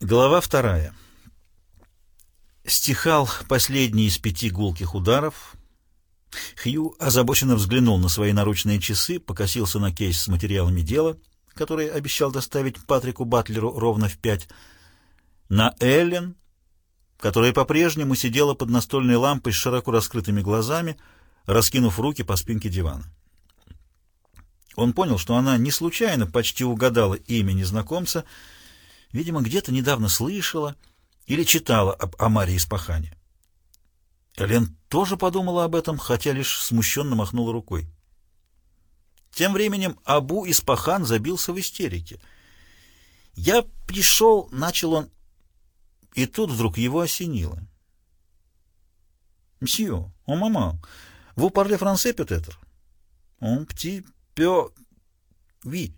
Глава вторая. Стихал последний из пяти гулких ударов. Хью озабоченно взглянул на свои наручные часы, покосился на кейс с материалами дела, который обещал доставить Патрику Батлеру ровно в пять, на Эллен, которая по-прежнему сидела под настольной лампой с широко раскрытыми глазами, раскинув руки по спинке дивана. Он понял, что она не случайно почти угадала имя незнакомца, видимо, где-то недавно слышала или читала об Амаре Испахане. Элен тоже подумала об этом, хотя лишь смущенно махнула рукой. Тем временем Абу Испахан забился в истерике. «Я пришел», — начал он, и тут вдруг его осенило. «Мсье, о мама, vous parlez français peut-être?» «Он petit Пё... Ви.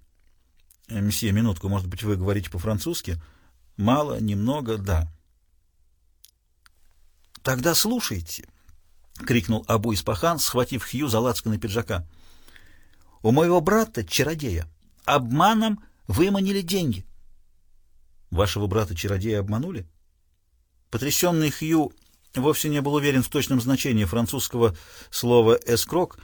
Мсье, минутку, может быть, вы говорите по-французски? Мало, немного, да. Тогда слушайте, — крикнул Абу Испахан, схватив Хью за лацканы пиджака. У моего брата, чародея, обманом выманили деньги. Вашего брата-чародея обманули? Потрясенный Хью вовсе не был уверен в точном значении французского слова «эскрок»,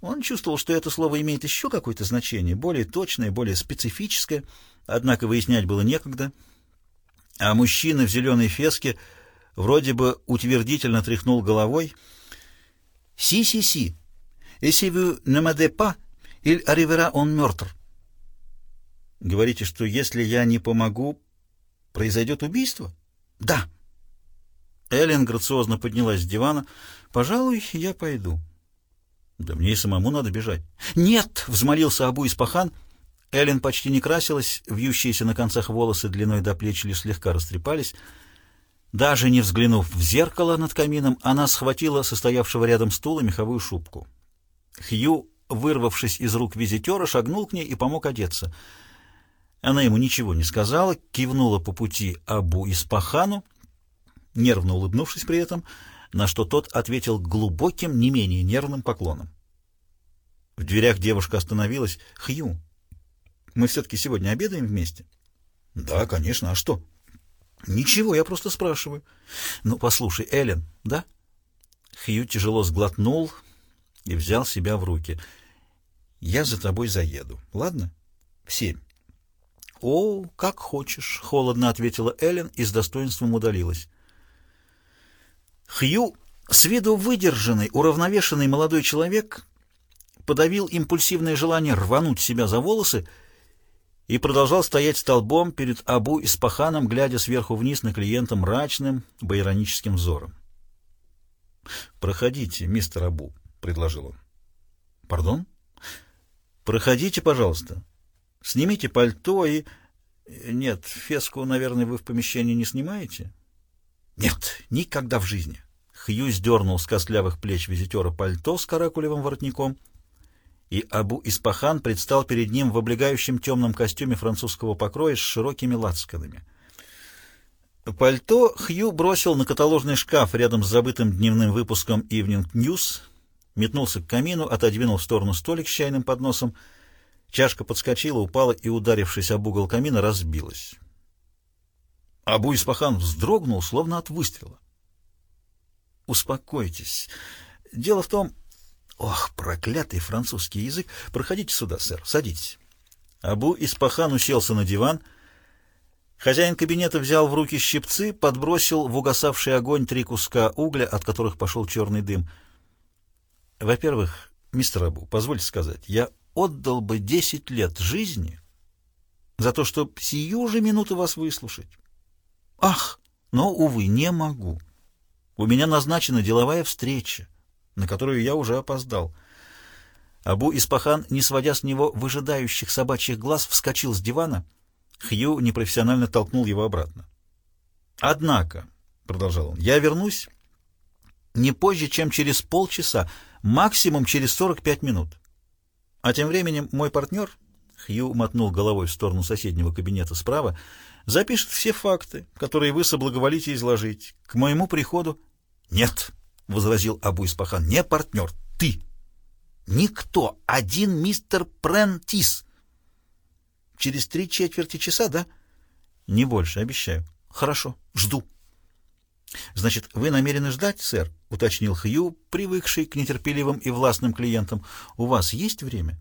он чувствовал, что это слово имеет еще какое-то значение, более точное, более специфическое, однако выяснять было некогда. А мужчина в зеленой феске вроде бы утвердительно тряхнул головой. «Си-си-си! Если вы не m'aidez pas, il arrivera он мертв». «Говорите, что если я не помогу, произойдет убийство?» «Да». Эллен грациозно поднялась с дивана. «Пожалуй, я пойду». Да мне и самому надо бежать. Нет, взмолился Абу Испахан. Эллен почти не красилась, вьющиеся на концах волосы длиной до плеч лишь слегка растрепались. Даже не взглянув в зеркало над камином, она схватила состоявшего рядом стула меховую шубку. Хью, вырвавшись из рук визитера, шагнул к ней и помог одеться. Она ему ничего не сказала, кивнула по пути Абу Испахану, нервно улыбнувшись при этом — на что тот ответил глубоким, не менее нервным поклоном. В дверях девушка остановилась. «Хью, мы все-таки сегодня обедаем вместе?» «Да, конечно. А что?» «Ничего, я просто спрашиваю». «Ну, послушай, Эллен, да?» Хью тяжело сглотнул и взял себя в руки. «Я за тобой заеду, ладно? В семь». «О, как хочешь», — холодно ответила Эллен и с достоинством удалилась. Хью, с виду выдержанный, уравновешенный молодой человек, подавил импульсивное желание рвануть себя за волосы и продолжал стоять столбом перед Абу Испаханом, глядя сверху вниз на клиента мрачным, байроническим взором. «Проходите, мистер Абу», — предложил он. «Пардон?» «Проходите, пожалуйста. Снимите пальто и...» «Нет, феску, наверное, вы в помещении не снимаете?» Нет, никогда в жизни. Хью сдернул с костлявых плеч визитера пальто с каракулевым воротником, и Абу Испахан предстал перед ним в облегающем темном костюме французского покроя с широкими лацканами. Пальто Хью бросил на каталожный шкаф рядом с забытым дневным выпуском Evening News, метнулся к камину, отодвинул в сторону столик с чайным подносом. Чашка подскочила, упала и, ударившись об угол камина, разбилась. Абу Испахан вздрогнул, словно от выстрела. «Успокойтесь. Дело в том...» «Ох, проклятый французский язык! Проходите сюда, сэр, садитесь». Абу Испахан уселся на диван. Хозяин кабинета взял в руки щипцы, подбросил в угасавший огонь три куска угля, от которых пошел черный дым. «Во-первых, мистер Абу, позвольте сказать, я отдал бы десять лет жизни за то, чтобы сию же минуту вас выслушать. Ах, но, увы, не могу. У меня назначена деловая встреча, на которую я уже опоздал. Абу Испахан, не сводя с него выжидающих собачьих глаз, вскочил с дивана. Хью непрофессионально толкнул его обратно. «Однако», — продолжал он, — «я вернусь не позже, чем через полчаса, максимум через 45 минут. А тем временем мой партнер, Хью мотнул головой в сторону соседнего кабинета справа, запишет все факты, которые вы соблаговолите изложить. К моему приходу... — Нет, — возразил Абу Испахан, — не партнер, ты. Никто, один мистер Прентис. Через три четверти часа, да? Не больше, обещаю. Хорошо, жду. Значит, вы намерены ждать, сэр? Уточнил Хью, привыкший к нетерпеливым и властным клиентам. У вас есть время?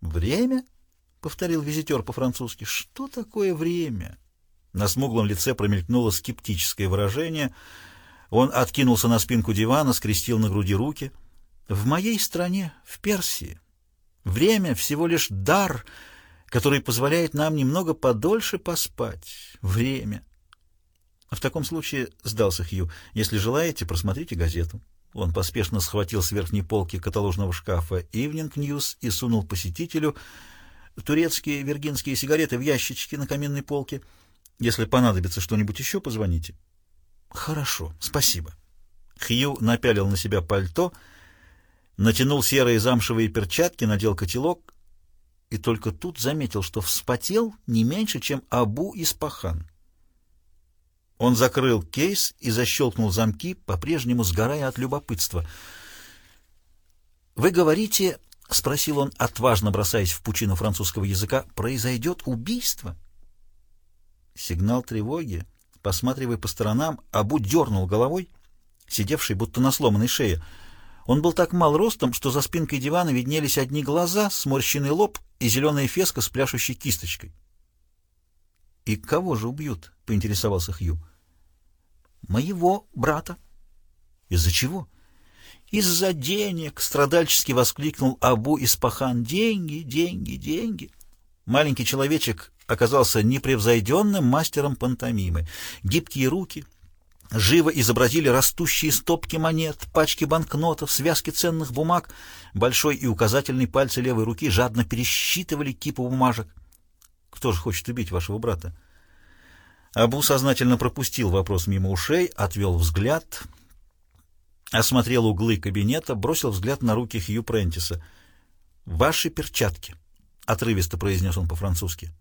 Время? Повторил визитер по-французски. Что такое время? На смуглом лице промелькнуло скептическое выражение. Он откинулся на спинку дивана, скрестил на груди руки. В моей стране, в Персии, время всего лишь дар — который позволяет нам немного подольше поспать. Время. В таком случае, сдался Хью, если желаете, просмотрите газету. Он поспешно схватил с верхней полки каталожного шкафа «Evening News» и сунул посетителю турецкие виргинские сигареты в ящичке на каменной полке. Если понадобится что-нибудь еще, позвоните. Хорошо, спасибо. Хью напялил на себя пальто, натянул серые замшевые перчатки, надел котелок и только тут заметил, что вспотел не меньше, чем Абу Испахан. Он закрыл кейс и защелкнул замки, по-прежнему сгорая от любопытства. «Вы говорите, — спросил он, отважно бросаясь в пучину французского языка, — произойдет убийство?» Сигнал тревоги. Посматривая по сторонам, Абу дернул головой, сидевший будто на сломанной шее — он был так мал ростом, что за спинкой дивана виднелись одни глаза, сморщенный лоб и зеленая феска с пляшущей кисточкой. «И кого же убьют?» — поинтересовался Хью. «Моего брата». «Из-за чего?» «Из-за денег!» — страдальчески воскликнул Абу Испахан. «Деньги, деньги, деньги!» Маленький человечек оказался непревзойденным мастером пантомимы. Гибкие руки — живо изобразили растущие стопки монет, пачки банкнотов, связки ценных бумаг. Большой и указательный пальцы левой руки жадно пересчитывали кипу бумажек. «Кто же хочет убить вашего брата?» Абу сознательно пропустил вопрос мимо ушей, отвел взгляд, осмотрел углы кабинета, бросил взгляд на руки Хью Прентиса. «Ваши перчатки», — отрывисто произнес он по-французски.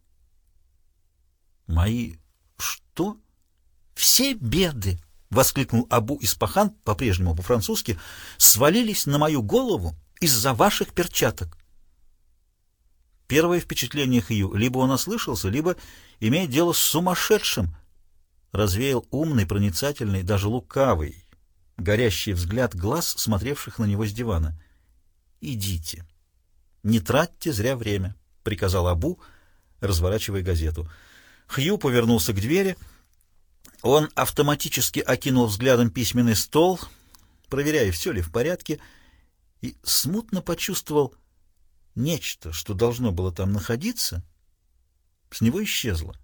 «Мои... что?» «Все беды!» — воскликнул Абу Испахан, по-прежнему по-французски, — «свалились на мою голову из-за ваших перчаток». Первое впечатление Хью — либо он ослышался, либо имеет дело с сумасшедшим. Развеял умный, проницательный, даже лукавый, горящий взгляд глаз, смотревших на него с дивана. «Идите. Не тратьте зря время», — приказал Абу, разворачивая газету. Хью повернулся к двери — он автоматически окинул взглядом письменный стол, проверяя, все ли в порядке, и смутно почувствовал нечто, что должно было там находиться, с него исчезло.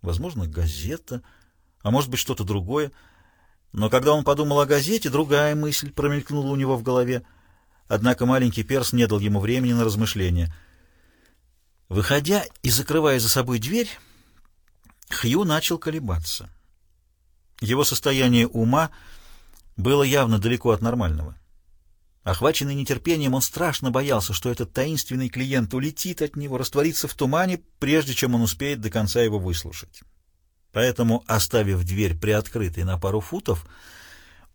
Возможно, газета, а может быть, что-то другое. Но когда он подумал о газете, другая мысль промелькнула у него в голове. Однако маленький перс не дал ему времени на размышления. Выходя и закрывая за собой дверь, Хью начал колебаться. Его состояние ума было явно далеко от нормального. Охваченный нетерпением, он страшно боялся, что этот таинственный клиент улетит от него, растворится в тумане, прежде чем он успеет до конца его выслушать. Поэтому, оставив дверь приоткрытой на пару футов,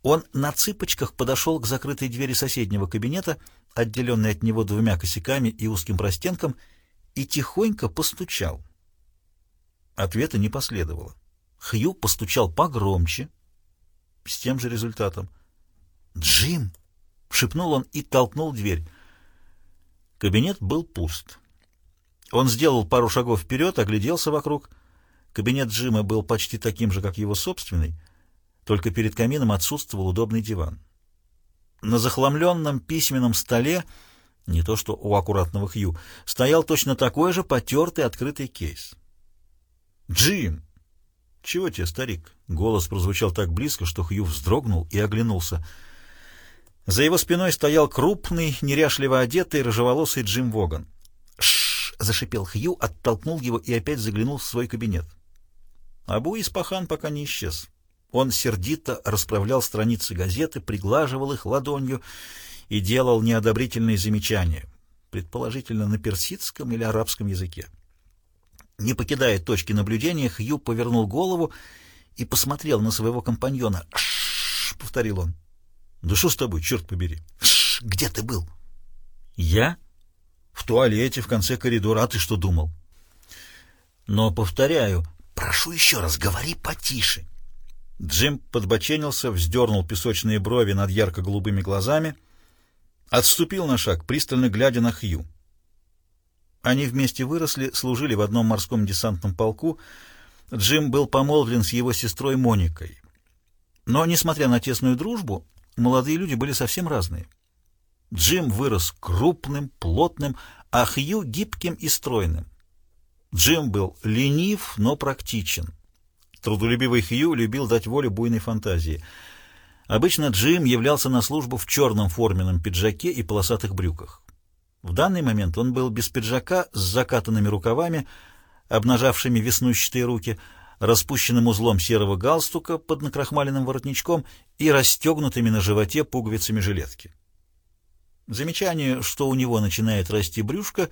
он на цыпочках подошел к закрытой двери соседнего кабинета, отделенной от него двумя косяками и узким простенком, и тихонько постучал. Ответа не последовало. Хью постучал погромче, с тем же результатом. «Джим!» — шепнул он и толкнул дверь. Кабинет был пуст. Он сделал пару шагов вперед, огляделся вокруг. Кабинет Джима был почти таким же, как его собственный, только перед камином отсутствовал удобный диван. На захламленном письменном столе, не то что у аккуратного Хью, стоял точно такой же потертый открытый кейс. «Джим!» «Чего тебе, старик?» Голос прозвучал так близко, что Хью вздрогнул и оглянулся. За его спиной стоял крупный, неряшливо одетый, рыжеволосый Джим Воган. «Шш!» — зашипел Хью, оттолкнул его и опять заглянул в свой кабинет. Абу Испахан пока не исчез. Он сердито расправлял страницы газеты, приглаживал их ладонью и делал неодобрительные замечания, предположительно на персидском или арабском языке. Не покидая точки наблюдения, Хью повернул голову и посмотрел на своего компаньона. «Ш-ш-ш!» — повторил он. «Да что с тобой, черт побери?» «Ш-ш! Где ты был?» «Я?» «В туалете, в конце коридора. А ты что думал?» Но, повторяю, прошу еще раз, говори потише. Джим подбоченился, вздернул песочные брови над ярко-голубыми глазами, отступил на шаг, пристально глядя на Хью. Они вместе выросли, служили в одном морском десантном полку. Джим был помолвлен с его сестрой Моникой. Но, несмотря на тесную дружбу, молодые люди были совсем разные. Джим вырос крупным, плотным, а Хью — гибким и стройным. Джим был ленив, но практичен. Трудолюбивый Хью любил дать волю буйной фантазии. Обычно Джим являлся на службу в черном форменном пиджаке и полосатых брюках. В данный момент он был без пиджака, с закатанными рукавами, обнажавшими веснущатые руки, распущенным узлом серого галстука под накрахмаленным воротничком и расстегнутыми на животе пуговицами жилетки. Замечание, что у него начинает расти брюшко,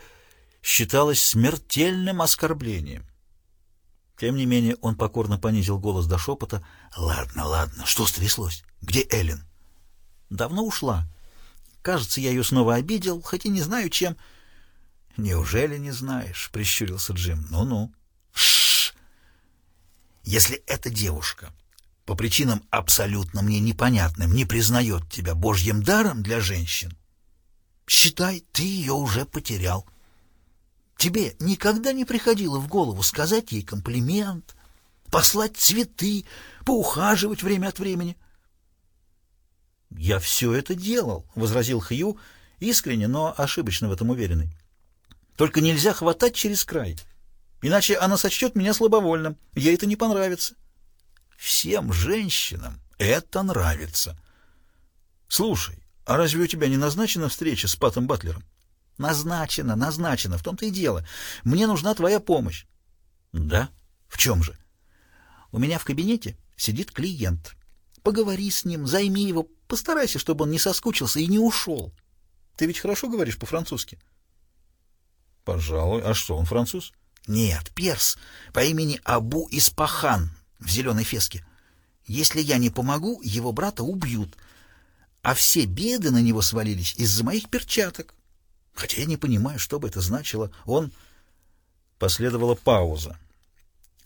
считалось смертельным оскорблением. Тем не менее он покорно понизил голос до шепота. «Ладно, ладно, что стряслось? Где Эллен?» «Давно ушла. Кажется, я ее снова обидел, хоть и не знаю, чем». «Неужели не знаешь?» — прищурился Джим. «Ну-ну». «Шш! Если эта девушка по причинам абсолютно мне непонятным не признает тебя божьим даром для женщин, считай, ты ее уже потерял». Тебе никогда не приходило в голову сказать ей комплимент, послать цветы, поухаживать время от времени? — Я все это делал, — возразил Хью, искренне, но ошибочно в этом уверенный. — Только нельзя хватать через край, иначе она сочтет меня слабовольным, ей это не понравится. — Всем женщинам это нравится. — Слушай, а разве у тебя не назначена встреча с Патом Батлером? — Назначено, назначено, в том-то и дело. Мне нужна твоя помощь. Да? В чем же? У меня в кабинете сидит клиент. Поговори с ним, займи его, постарайся, чтобы он не соскучился и не ушел. Ты ведь хорошо говоришь по-французски? Пожалуй. А что, он француз? Нет, перс, по имени Абу Испахан в зеленой феске. Если я не помогу, его брата убьют. А все беды на него свалились из-за моих перчаток. Хотя я не понимаю, что бы это значило. Он... Последовала пауза.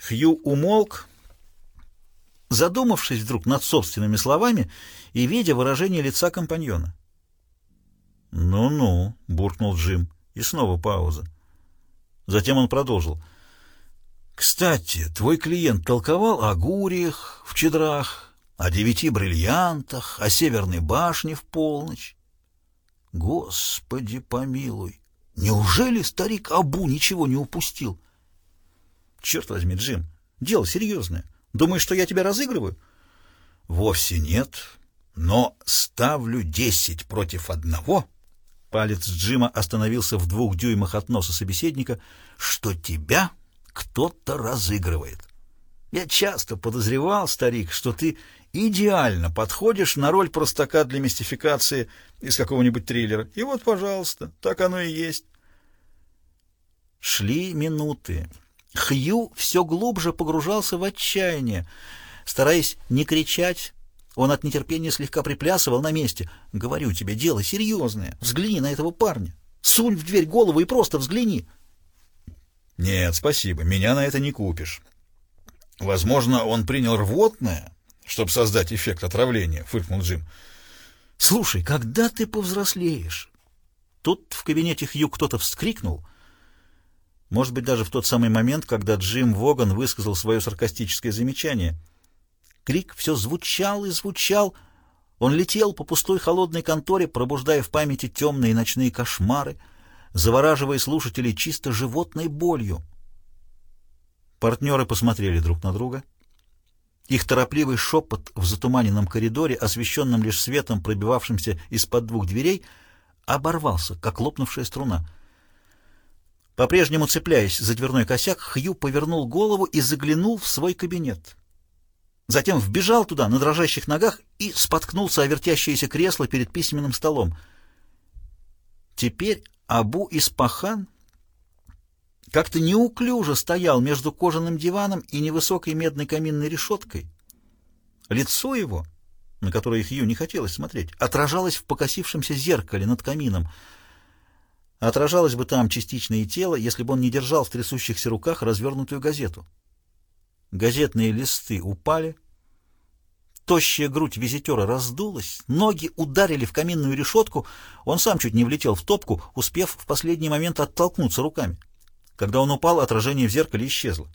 Хью умолк, задумавшись вдруг над собственными словами и видя выражение лица компаньона. «Ну-ну», — буркнул Джим, и снова пауза. Затем он продолжил. «Кстати, твой клиент толковал о гуриях в чедрах, о девяти бриллиантах, о северной башне в полночь. Господи помилуй! Неужели старик Абу ничего не упустил? Черт возьми, Джим, дело серьезное. Думаешь, что я тебя разыгрываю? Вовсе нет, но ставлю десять против одного. Палец Джима остановился в двух дюймах от носа собеседника, что тебя кто-то разыгрывает. Я часто подозревал, старик, что ты идеально подходишь на роль простака для мистификации из какого-нибудь триллера. И вот, пожалуйста, так оно и есть. Шли минуты. Хью все глубже погружался в отчаяние. Стараясь не кричать, он от нетерпения слегка приплясывал на месте. «Говорю тебе, дело серьезное. Взгляни на этого парня. Сунь в дверь голову и просто взгляни». «Нет, спасибо, меня на это не купишь. Возможно, он принял рвотное, чтобы создать эффект отравления, — фыркнул Джим. — Слушай, когда ты повзрослеешь? Тут в кабинете Хью кто-то вскрикнул. Может быть, даже в тот самый момент, когда Джим Воган высказал свое саркастическое замечание. Крик все звучал и звучал. Он летел по пустой холодной конторе, пробуждая в памяти темные ночные кошмары, завораживая слушателей чисто животной болью. Партнеры посмотрели друг на друга — их торопливый шепот в затуманенном коридоре, освещенном лишь светом, пробивавшимся из-под двух дверей, оборвался, как лопнувшая струна. По-прежнему цепляясь за дверной косяк, Хью повернул голову и заглянул в свой кабинет. Затем вбежал туда на дрожащих ногах и споткнулся о вертящееся кресло перед письменным столом. Теперь Абу Испахан как-то неуклюже стоял между кожаным диваном и невысокой медной каминной решеткой. Лицо его, на которое Хью не хотелось смотреть, отражалось в покосившемся зеркале над камином. Отражалось бы там частичное тело, если бы он не держал в трясущихся руках развернутую газету. Газетные листы упали, тощая грудь визитера раздулась, ноги ударили в каминную решетку, он сам чуть не влетел в топку, успев в последний момент оттолкнуться руками. Когда он упал, отражение в зеркале исчезло.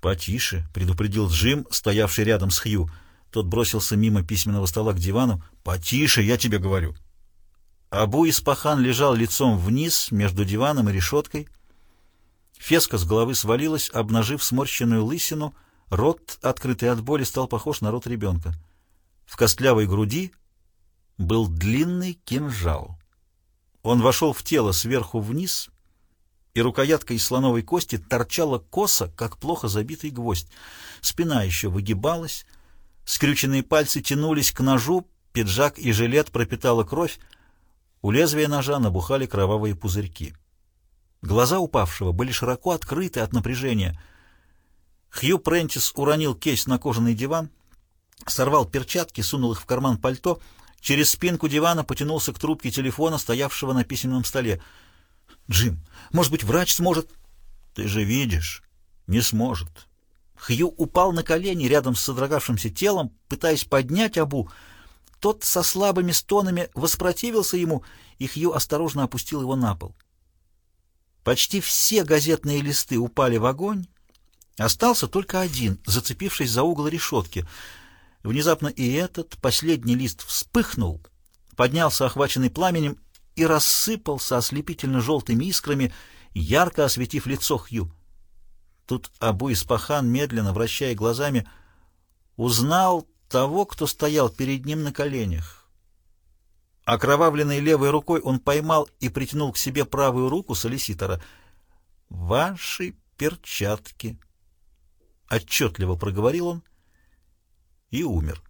«Потише», — предупредил Джим, стоявший рядом с Хью. Тот бросился мимо письменного стола к дивану. «Потише, я тебе говорю». Абу Испахан лежал лицом вниз между диваном и решеткой. Феска с головы свалилась, обнажив сморщенную лысину. Рот, открытый от боли, стал похож на рот ребенка. В костлявой груди был длинный кинжал. Он вошел в тело сверху вниз — и рукоятка из слоновой кости торчала косо, как плохо забитый гвоздь. Спина еще выгибалась, скрюченные пальцы тянулись к ножу, пиджак и жилет пропитала кровь, у лезвия ножа набухали кровавые пузырьки. Глаза упавшего были широко открыты от напряжения. Хью Прентис уронил кейс на кожаный диван, сорвал перчатки, сунул их в карман пальто, через спинку дивана потянулся к трубке телефона, стоявшего на письменном столе — Джим, может быть, врач сможет... Ты же видишь, не сможет. Хью упал на колени рядом с содрогавшимся телом, пытаясь поднять Абу. Тот со слабыми стонами воспротивился ему, и Хью осторожно опустил его на пол. Почти все газетные листы упали в огонь. Остался только один, зацепившись за угол решетки. Внезапно и этот последний лист вспыхнул, поднялся охваченный пламенем и рассыпался ослепительно-желтыми искрами, ярко осветив лицо Хью. Тут Абу Испахан, медленно вращая глазами, узнал того, кто стоял перед ним на коленях. Окровавленной левой рукой он поймал и притянул к себе правую руку солиситора. «Ваши перчатки!» Отчетливо проговорил он и умер.